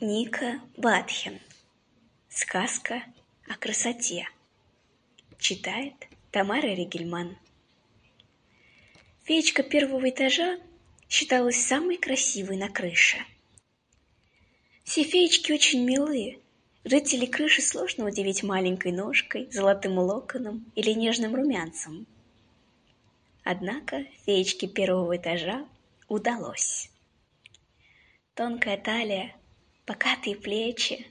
Ника Батхин. Сказка о красоте. Читает Тамара Ригельман. Феечка первого этажа считалась самой красивой на крыше. Все феечки очень милые. Жители крыши сложно удивить маленькой ножкой, золотым локоном или нежным румянцем. Однако феечке первого этажа удалось. Тонкая талия, покатые плечи,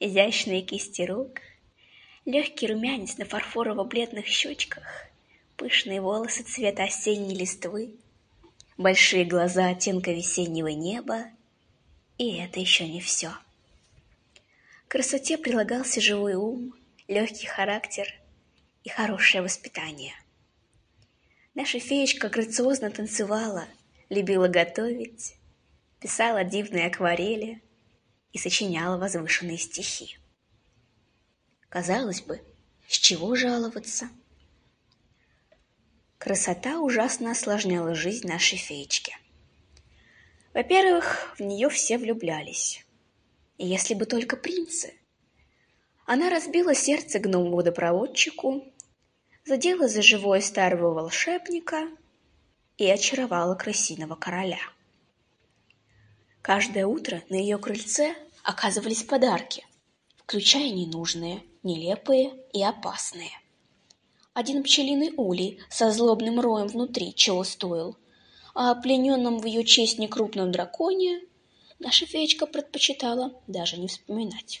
изящные кисти рук, легкий румянец на фарфорово-бледных щечках, пышные волосы цвета осенней листвы, большие глаза оттенка весеннего неба, и это еще не все. К красоте прилагался живой ум, легкий характер и хорошее воспитание. Наша феечка грациозно танцевала, любила готовить, писала дивные акварели и сочиняла возвышенные стихи. Казалось бы, с чего жаловаться? Красота ужасно осложняла жизнь нашей феечки. Во-первых, в нее все влюблялись. И если бы только принцы. Она разбила сердце гному-водопроводчику, задела за живое старого волшебника и очаровала крысиного короля. Каждое утро на ее крыльце оказывались подарки, включая ненужные, нелепые и опасные. Один пчелиный улей со злобным роем внутри чего стоил, а о плененном в ее честь некрупном драконе наша феечка предпочитала даже не вспоминать.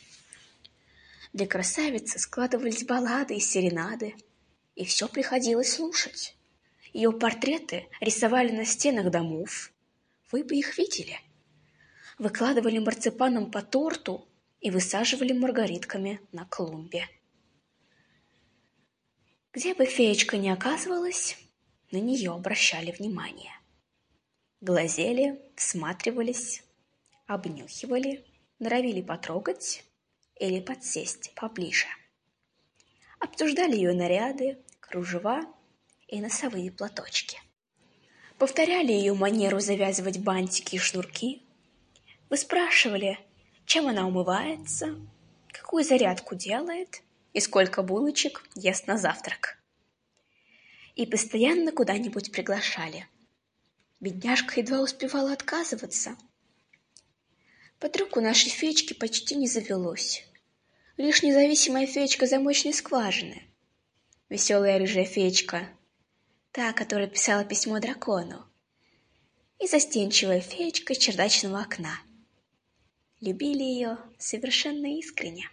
Для красавицы складывались баллады и серенады, и все приходилось слушать. Ее портреты рисовали на стенах домов. Вы бы их видели. Выкладывали марципаном по торту и высаживали маргаритками на клумбе. Где бы феечка ни оказывалась, на нее обращали внимание. Глазели, всматривались, обнюхивали, норовили потрогать или подсесть поближе. Обсуждали ее наряды, кружева и носовые платочки. Повторяли ее манеру завязывать бантики и шнурки. Вы спрашивали, чем она умывается, какую зарядку делает и сколько булочек ест на завтрак. И постоянно куда-нибудь приглашали. Бедняжка едва успевала отказываться. Подруг у нашей феечки почти не завелось. Лишь независимая феечка замочной скважины. Веселая рыжая феечка, та, которая писала письмо дракону. И застенчивая феечка чердачного окна. Любили ее совершенно искренне.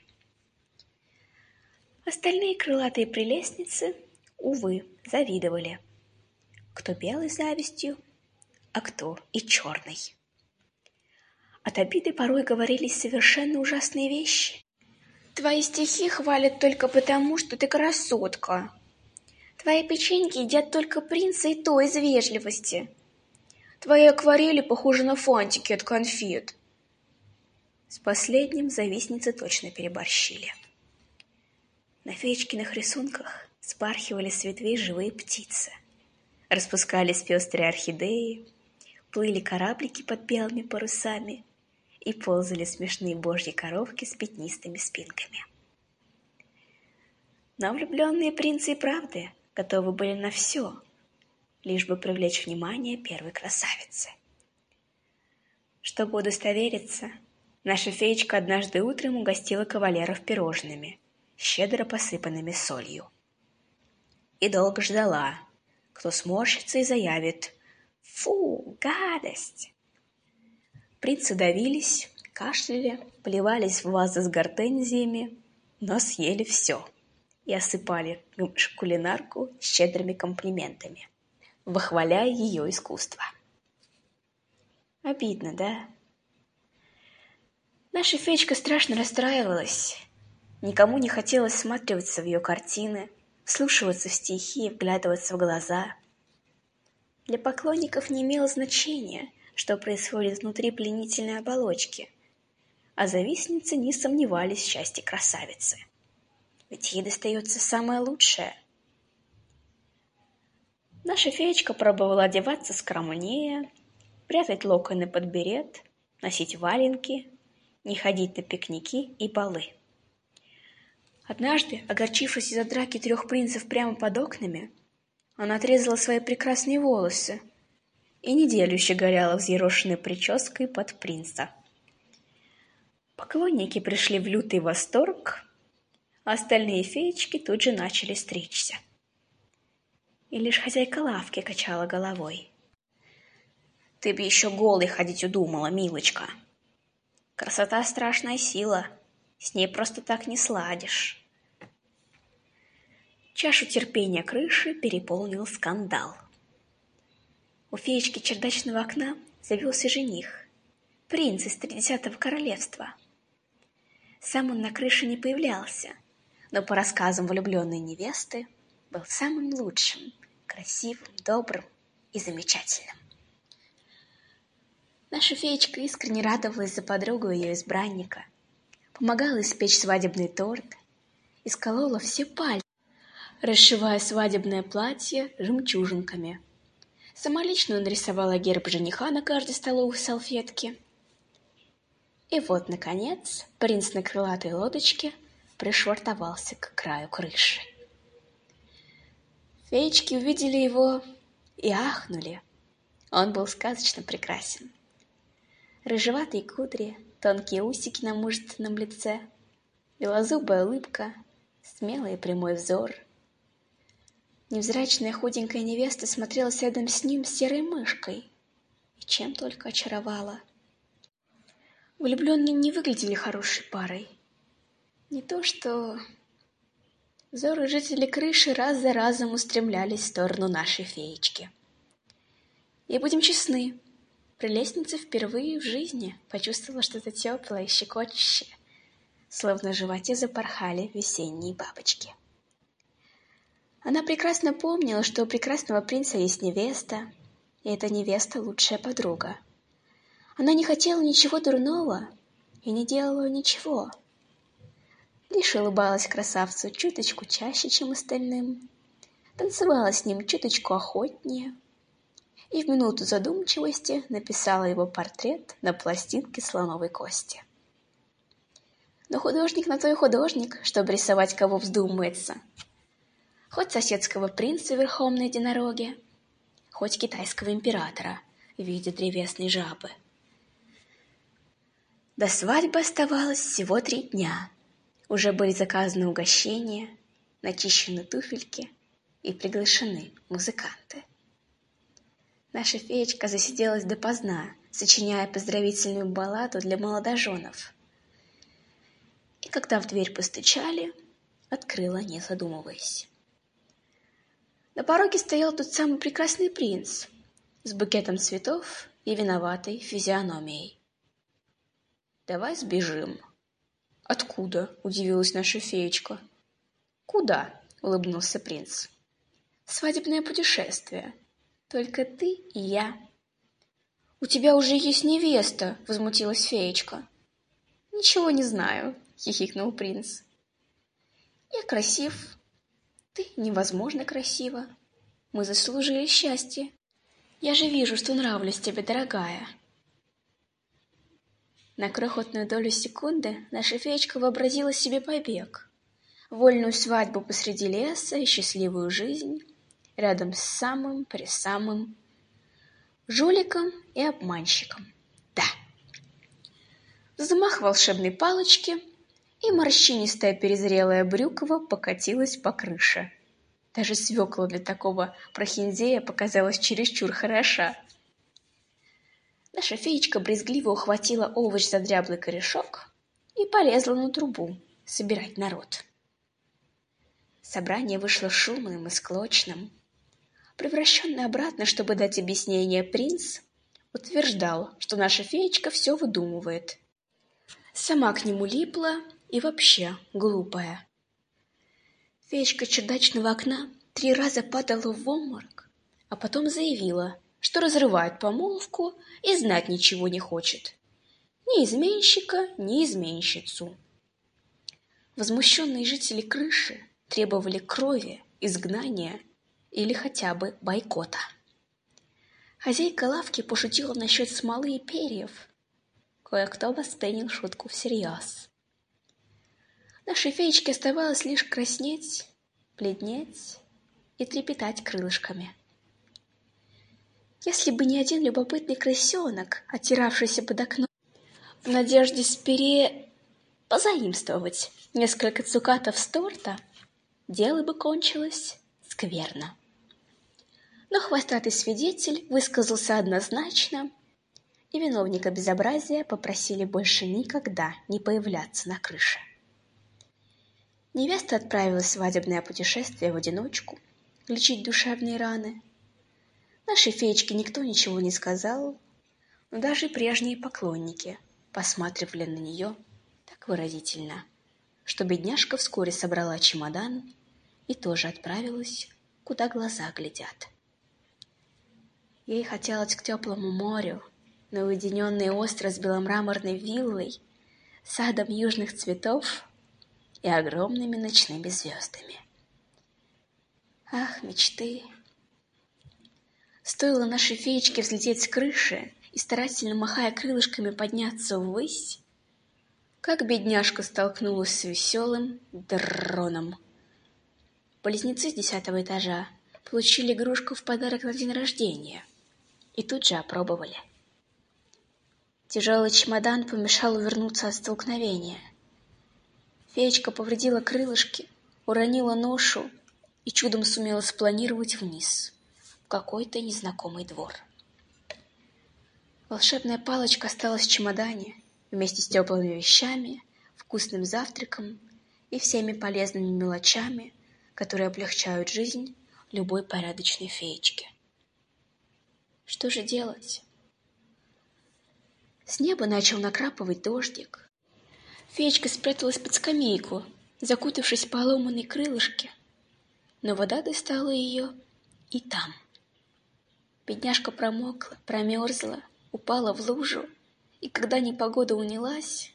Остальные крылатые прелестницы, увы, завидовали. Кто белой завистью, а кто и черной. От обиды порой говорились совершенно ужасные вещи. Твои стихи хвалят только потому, что ты красотка. Твои печеньки едят только принца и то из вежливости. Твои акварели похожи на фантики от конфет. С последним завистницы точно переборщили. На феечкиных рисунках спархивали с ветвей живые птицы. Распускались пестрые орхидеи, плыли кораблики под белыми парусами и ползали смешные божьи коровки с пятнистыми спинками. Но влюбленные принцы и правды готовы были на все, лишь бы привлечь внимание первой красавицы. Чтобы удостовериться, наша феечка однажды утром угостила кавалеров пирожными, щедро посыпанными солью. И долго ждала, кто сморщится и заявит «Фу, гадость!». Принцы давились, кашляли, плевались в вазы с гортензиями, но съели все и осыпали кулинарку щедрыми комплиментами, выхваляя ее искусство. Обидно, да? Наша феечка страшно расстраивалась. Никому не хотелось всматриваться в ее картины, слушаться в стихи и вглядываться в глаза. Для поклонников не имело значения, что происходит внутри пленительной оболочки, а завистницы не сомневались в счастье красавицы. Ведь ей достается самое лучшее. Наша феечка пробовала одеваться скромнее, прятать локоны под берет, носить валенки не ходить на пикники и балы. Однажды, огорчившись из-за драки трех принцев прямо под окнами, она отрезала свои прекрасные волосы и неделю щеголяла взъерошенной прической под принца. Поклонники пришли в лютый восторг, а остальные феечки тут же начали стричься. И лишь хозяйка лавки качала головой. «Ты бы еще голой ходить удумала, милочка. Красота — страшная сила, с ней просто так не сладишь». Чашу терпения крыши переполнил скандал. У феечки чердачного окна завелся жених, принц из тридесятого королевства. Сам он на крыше не появлялся, но по рассказам влюбленной невесты был самым лучшим, красивым, добрым и замечательным. Наша феечка искренне радовалась за подругу ее избранника, помогала испечь свадебный торт, исколола все пальцы, расшивая свадебное платье жемчужинками. Сама лично нарисовала герб жениха на каждой столовой салфетке. И вот, наконец, принц на крылатой лодочке пришвартовался к краю крыши. Феечки увидели его и ахнули. Он был сказочно прекрасен. Рыжеватые кудри, тонкие усики на мужественном лице, белозубая улыбка, смелый и прямой взор — Невзрачная худенькая невеста смотрелась рядом с ним серой мышкой. И чем только очаровала. Влюбленные не выглядели хорошей парой. Не то что... Взоры жителей крыши раз за разом устремлялись в сторону нашей феечки. И будем честны, прелестница впервые в жизни почувствовала что-то теплое и щекочущее, словно в животе запорхали весенние бабочки. Она прекрасно помнила, что у прекрасного принца есть невеста, и эта невеста — лучшая подруга. Она не хотела ничего дурного и не делала ничего. Лишь улыбалась красавцу чуточку чаще, чем остальным, танцевала с ним чуточку охотнее и в минуту задумчивости написала его портрет на пластинке слоновой кости. Но художник на то и художник, чтобы рисовать кого вздумается — хоть соседского принца верхом на единороге, хоть китайского императора в виде древесной жабы. До свадьбы оставалось всего три дня. Уже были заказаны угощения, начищены туфельки и приглашены музыканты. Наша феечка засиделась допоздна, сочиняя поздравительную балладу для молодоженов. И когда в дверь постучали, открыла, не задумываясь. На пороге стоял тот самый прекрасный принц с букетом цветов и виноватой физиономией. «Давай сбежим». «Откуда?» — удивилась наша феечка. «Куда?» — улыбнулся принц. «Свадебное путешествие. Только ты и я». «У тебя уже есть невеста!» — возмутилась феечка. «Ничего не знаю», — хихикнул принц. «Я красив, ты невозможно красива. Мы заслужили счастье. Я же вижу, что нравлюсь тебе, дорогая. На крохотную долю секунды наша феечка вообразила себе побег. Вольную свадьбу посреди леса и счастливую жизнь рядом с самым-пресамым жуликом и обманщиком. Да. Взмах волшебной палочки — и морщинистая перезрелая брюкова покатилась по крыше. Даже свекла для такого прохиндея показалась чересчур хороша. Наша феечка брезгливо ухватила овощ за дряблый корешок и полезла на трубу собирать народ. Собрание вышло шумным и склочным. Превращенный обратно, чтобы дать объяснение, принц утверждал, что наша феечка все выдумывает. Сама к нему липла и вообще глупая. Феечка чердачного окна три раза падала в обморок, а потом заявила, что разрывает помолвку и знать ничего не хочет. Ни изменщика, ни изменщицу. Возмущенные жители крыши требовали крови, изгнания или хотя бы бойкота. Хозяйка лавки пошутила насчет смолы и перьев. кое-кто воспринял шутку всерьез. Нашей феечке оставалось лишь краснеть, бледнеть и трепетать крылышками. Если бы не один любопытный крысенок, оттиравшийся под окном, в надежде спере позаимствовать несколько цукатов с торта, дело бы кончилось скверно. Но хвостатый свидетель высказался однозначно, и виновника безобразия попросили больше никогда не появляться на крыше. Невеста отправилась в свадебное путешествие в одиночку, лечить душевные раны. Нашей феечке никто ничего не сказал, но даже прежние поклонники посматривали на нее так выразительно, что бедняжка вскоре собрала чемодан и тоже отправилась, куда глаза глядят. Ей хотелось к теплому морю, на уединенный остров с беломраморной виллой, садом южных цветов и огромными ночными звездами. Ах, мечты! Стоило нашей феечке взлететь с крыши и старательно махая крылышками подняться ввысь, как бедняжка столкнулась с веселым дроном. Близнецы с десятого этажа получили игрушку в подарок на день рождения и тут же опробовали. Тяжелый чемодан помешал увернуться от столкновения — Феечка повредила крылышки, уронила ношу и чудом сумела спланировать вниз, в какой-то незнакомый двор. Волшебная палочка осталась в чемодане вместе с теплыми вещами, вкусным завтраком и всеми полезными мелочами, которые облегчают жизнь любой порядочной феечки. Что же делать? С неба начал накрапывать дождик, Феечка спряталась под скамейку, закутавшись в поломанной крылышке. Но вода достала ее и там. Бедняжка промокла, промерзла, упала в лужу, и когда непогода унялась,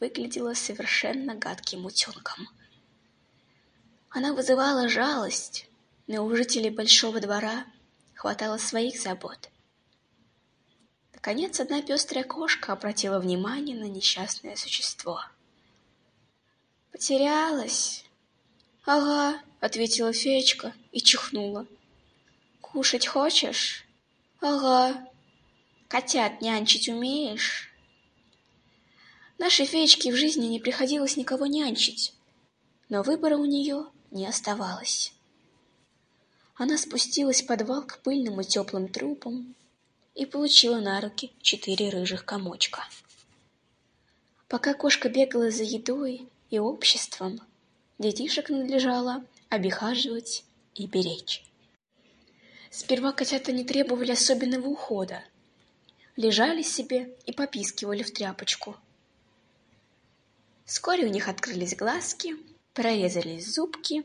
выглядела совершенно гадким утенком. Она вызывала жалость, но у жителей большого двора хватало своих забот. Наконец, одна пестрая кошка обратила внимание на несчастное существо — «Потерялась?» «Ага», — ответила феечка и чихнула. «Кушать хочешь?» «Ага». «Котят нянчить умеешь?» Нашей феечке в жизни не приходилось никого нянчить, но выбора у нее не оставалось. Она спустилась в подвал к пыльным и теплым трупам и получила на руки четыре рыжих комочка. Пока кошка бегала за едой, и обществом детишек надлежало обихаживать и беречь. Сперва котята не требовали особенного ухода, лежали себе и попискивали в тряпочку. Вскоре у них открылись глазки, прорезались зубки,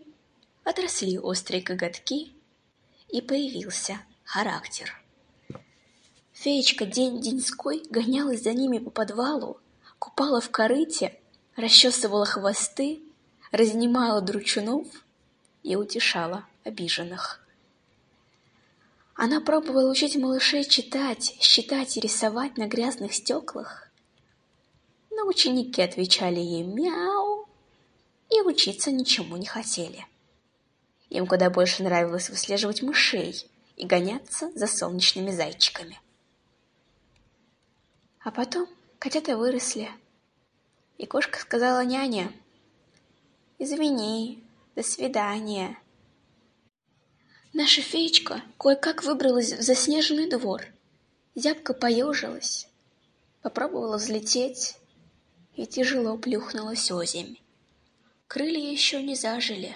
отросли острые коготки, и появился характер. Феечка день-деньской гонялась за ними по подвалу, купала в корыте расчесывала хвосты, разнимала дручунов и утешала обиженных. Она пробовала учить малышей читать, считать и рисовать на грязных стеклах, но ученики отвечали ей «мяу» и учиться ничему не хотели. Им куда больше нравилось выслеживать мышей и гоняться за солнечными зайчиками. А потом котята выросли, и кошка сказала няне, «Извини, до свидания». Наша феечка кое-как выбралась в заснеженный двор, зябко поежилась, попробовала взлететь и тяжело плюхнулась озимь. Крылья еще не зажили.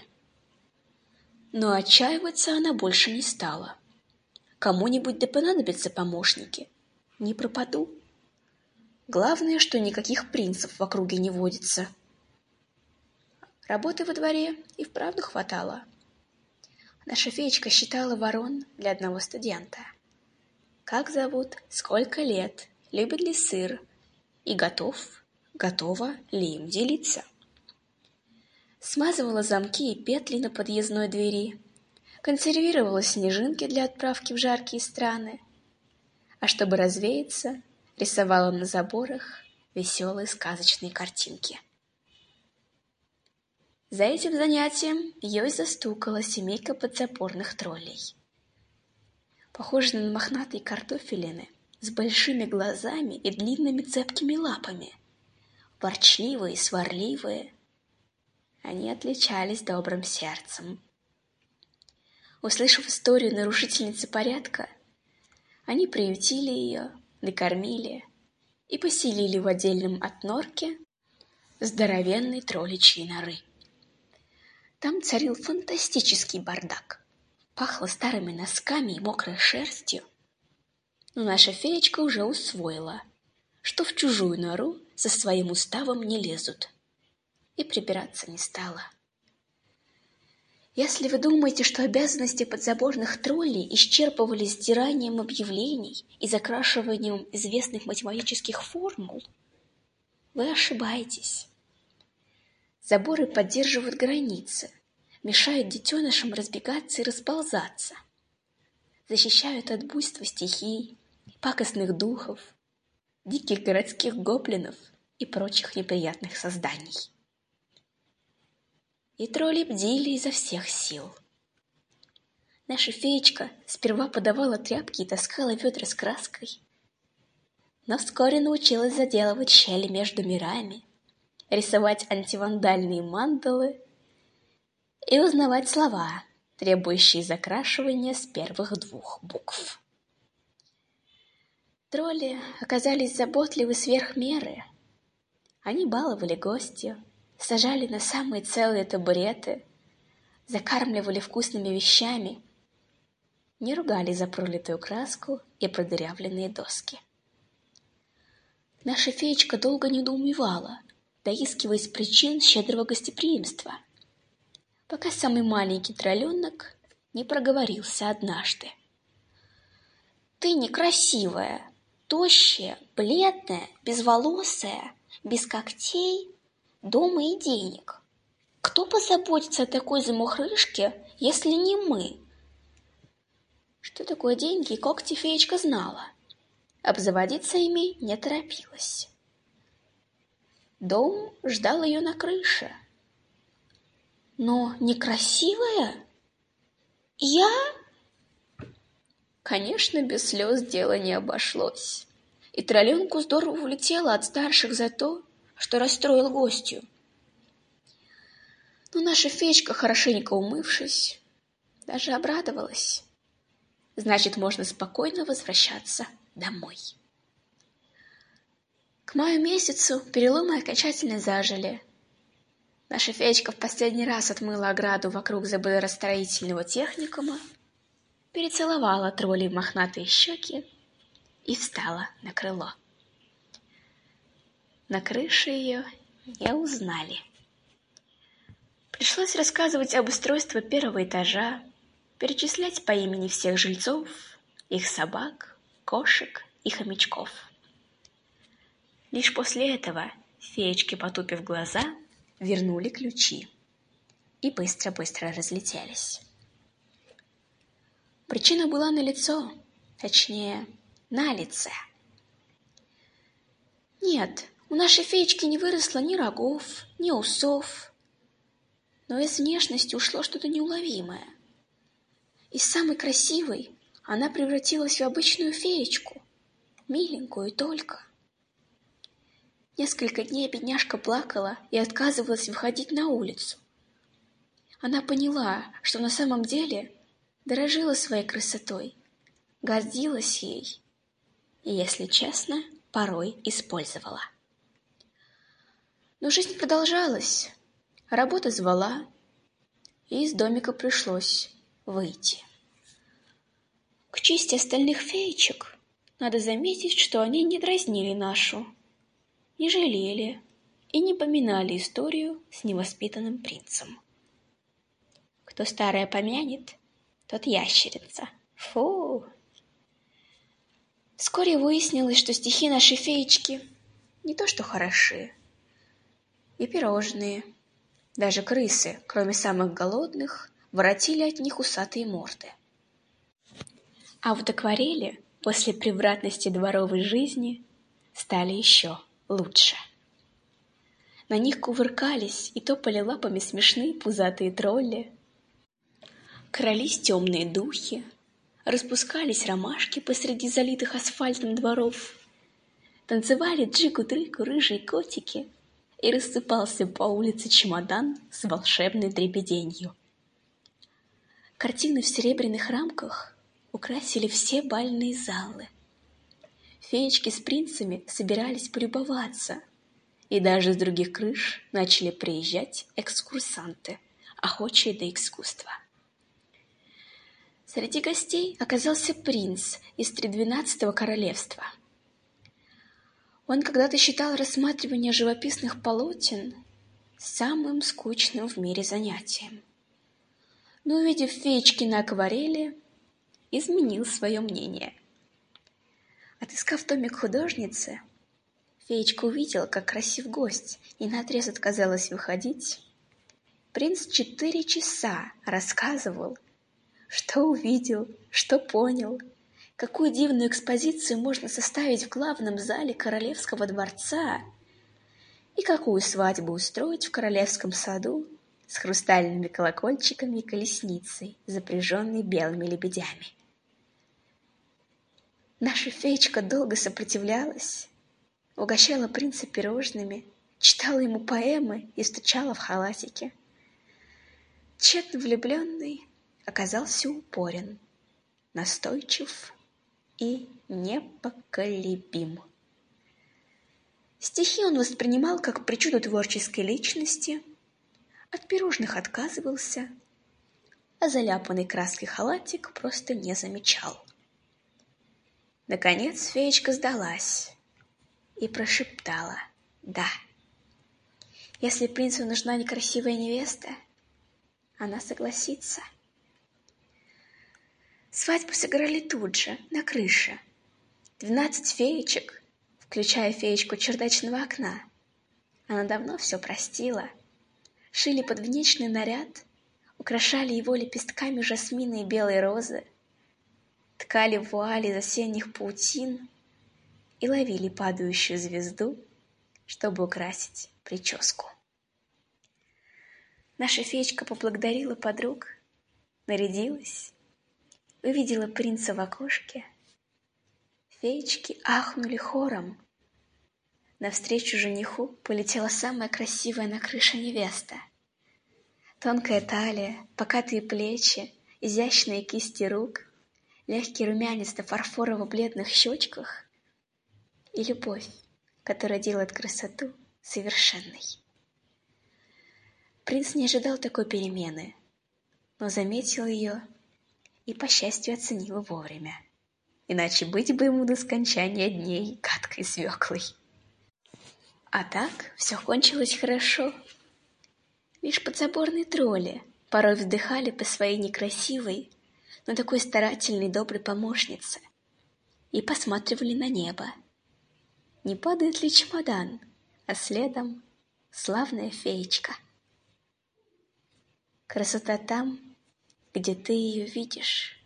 Но отчаиваться она больше не стала. Кому-нибудь да понадобятся помощники. Не пропаду. Главное, что никаких принцев в округе не водится. Работы во дворе и вправду хватало. Наша феечка считала ворон для одного студента. Как зовут, сколько лет, любит ли сыр и готов, готова ли им делиться. Смазывала замки и петли на подъездной двери, консервировала снежинки для отправки в жаркие страны. А чтобы развеяться, рисовала на заборах веселые сказочные картинки. За этим занятием ее и застукала семейка подзапорных троллей. Похожие на мохнатые картофелины, с большими глазами и длинными цепкими лапами. Ворчливые, сварливые. Они отличались добрым сердцем. Услышав историю нарушительницы порядка, они приютили ее, накормили и поселили в отдельном от норке здоровенной тролличьей норы. Там царил фантастический бардак. Пахло старыми носками и мокрой шерстью. Но наша феечка уже усвоила, что в чужую нору со своим уставом не лезут. И прибираться не стала. Если вы думаете, что обязанности подзаборных троллей исчерпывались стиранием объявлений и закрашиванием известных математических формул, вы ошибаетесь. Заборы поддерживают границы, мешают детенышам разбегаться и расползаться, защищают от буйства стихий, пакостных духов, диких городских гоблинов и прочих неприятных созданий. И тролли бдили изо всех сил. Наша феечка сперва подавала тряпки и таскала ведра с краской, но вскоре научилась заделывать щели между мирами, рисовать антивандальные мандалы и узнавать слова, требующие закрашивания с первых двух букв. Тролли оказались заботливы сверх меры. Они баловали гостью, сажали на самые целые табуреты, закармливали вкусными вещами, не ругали за пролитую краску и продырявленные доски. Наша феечка долго недоумевала, доискиваясь причин щедрого гостеприимства, пока самый маленький тролленок не проговорился однажды. «Ты некрасивая, тощая, бледная, безволосая, без когтей дома и денег. Кто позаботится о такой замухрышке, если не мы? Что такое деньги и когти феечка знала. Обзаводиться ими не торопилась. Дом ждал ее на крыше. Но некрасивая? Я? Конечно, без слез дело не обошлось. И тролленку здорово улетела от старших за то, что расстроил гостью. Но наша феечка, хорошенько умывшись, даже обрадовалась. Значит, можно спокойно возвращаться домой. К маю месяцу переломы окончательно зажили. Наша феечка в последний раз отмыла ограду вокруг заборостроительного техникума, перецеловала троллей мохнатые щеки и встала на крыло. На крыше ее не узнали. Пришлось рассказывать об устройстве первого этажа, перечислять по имени всех жильцов, их собак, кошек и хомячков. Лишь после этого феечки, потупив глаза, вернули ключи и быстро-быстро разлетелись. Причина была на лицо, точнее, на лице. Нет, у нашей феечки не выросло ни рогов, ни усов, но из внешности ушло что-то неуловимое. Из самой красивой она превратилась в обычную феечку, миленькую только. Несколько дней бедняжка плакала и отказывалась выходить на улицу. Она поняла, что на самом деле дорожила своей красотой, гордилась ей и, если честно, порой использовала. Но жизнь продолжалась, работа звала, и из домика пришлось выйти. К чести остальных феечек надо заметить, что они не дразнили нашу, не жалели и не поминали историю с невоспитанным принцем. Кто старое помянет, тот ящерица. Фу! Вскоре выяснилось, что стихи нашей феечки не то что хороши, и пирожные. Даже крысы, кроме самых голодных, воротили от них усатые морды. А вот акварели после превратности дворовой жизни стали еще лучше. На них кувыркались и топали лапами смешные пузатые тролли. Крались темные духи, распускались ромашки посреди залитых асфальтом дворов. Танцевали джику-дрыку рыжие котики, и рассыпался по улице чемодан с волшебной дребеденью. Картины в серебряных рамках украсили все бальные залы. Феечки с принцами собирались полюбоваться, и даже с других крыш начали приезжать экскурсанты, охочие до искусства. Среди гостей оказался принц из Тридвенадцатого королевства. Он когда-то считал рассматривание живописных полотен самым скучным в мире занятием. Но, увидев феечки на акварели, изменил свое мнение. Отыскав томик художницы, феечка увидела, как красив гость, и наотрез отказалась выходить. Принц четыре часа рассказывал, что увидел, что понял, какую дивную экспозицию можно составить в главном зале королевского дворца и какую свадьбу устроить в королевском саду с хрустальными колокольчиками и колесницей, запряженной белыми лебедями. Наша феечка долго сопротивлялась, угощала принца пирожными, читала ему поэмы и стучала в халатике. Тщетно влюбленный оказался упорен, настойчив и непоколебим. Стихи он воспринимал как причуду творческой личности, от пирожных отказывался, а заляпанный краской халатик просто не замечал. Наконец феечка сдалась и прошептала «да». Если принцу нужна некрасивая невеста, она согласится. Свадьбу сыграли тут же, на крыше. Двенадцать феечек, включая феечку чердачного окна. Она давно все простила. Шили подвенечный наряд, украшали его лепестками жасмина и белой розы, ткали вуали из осенних паутин и ловили падающую звезду, чтобы украсить прическу. Наша феечка поблагодарила подруг, нарядилась, увидела принца в окошке. Феечки ахнули хором. Навстречу жениху полетела самая красивая на крыше невеста. Тонкая талия, покатые плечи, изящные кисти рук, легкий румянец на фарфорово-бледных щечках и любовь, которая делает красоту совершенной. Принц не ожидал такой перемены, но заметил ее и, по счастью, оценил вовремя. Иначе быть бы ему до скончания дней гадкой свеклой. А так все кончилось хорошо. Лишь подзаборные тролли порой вздыхали по своей некрасивой, но такой старательной доброй помощнице и посматривали на небо. Не падает ли чемодан, а следом славная феечка. Красота там, где ты ее видишь.